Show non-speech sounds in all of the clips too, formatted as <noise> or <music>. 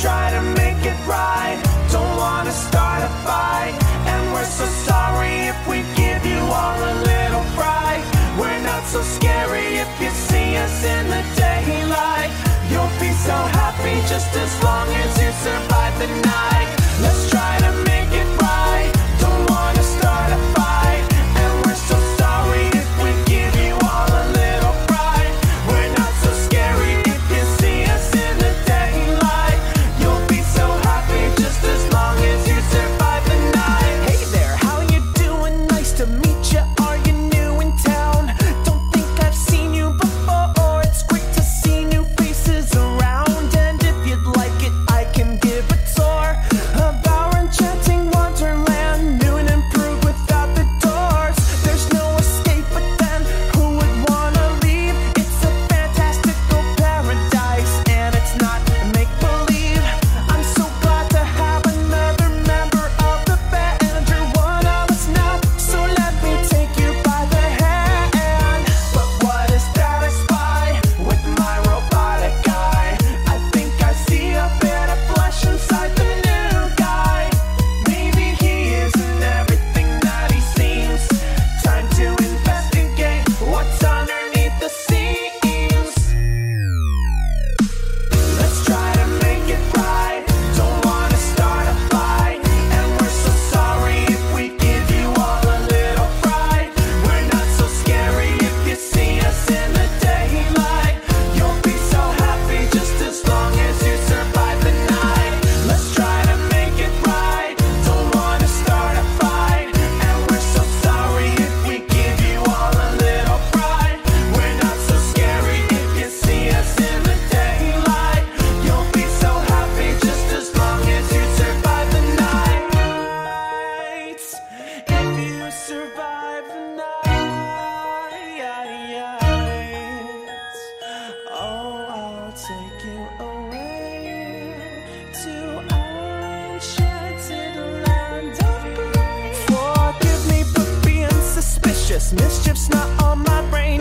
try to make it right. Don't wanna start a fight. And we're so sorry if we give you all a little fright. We're not so scary if you see us in the daylight. You'll be so happy just as long. survive the night. Oh, I'll take you away to our enchanted land of. Forgive me for being suspicious. Mischief's not on my brain.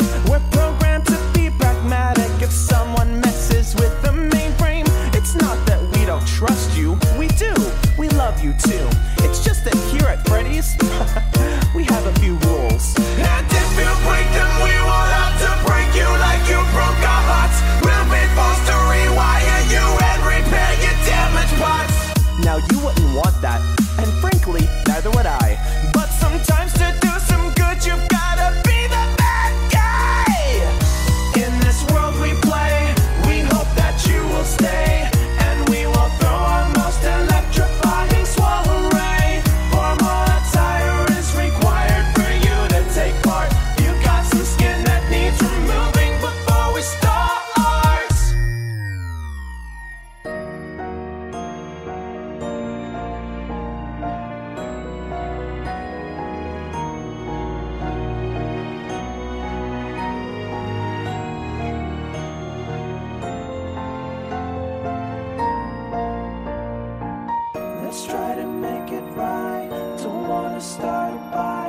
to start by.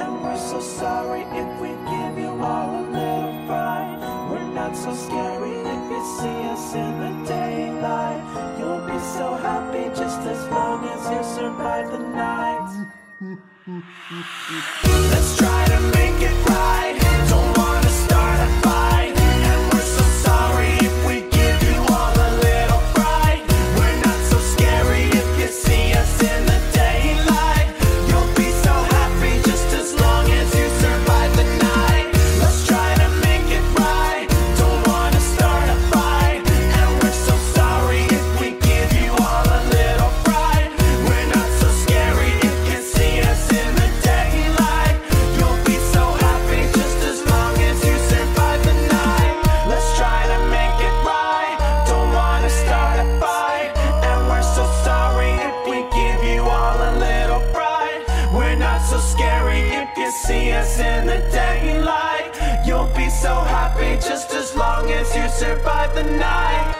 And we're so sorry if we give you all a little fright. We're not so scary if you see us in the daylight. You'll be so happy just as long as you survive the night. <laughs> Let's try to make it right. we're not so scary if you see us in the daylight. You'll be so happy just as long as you survive the night.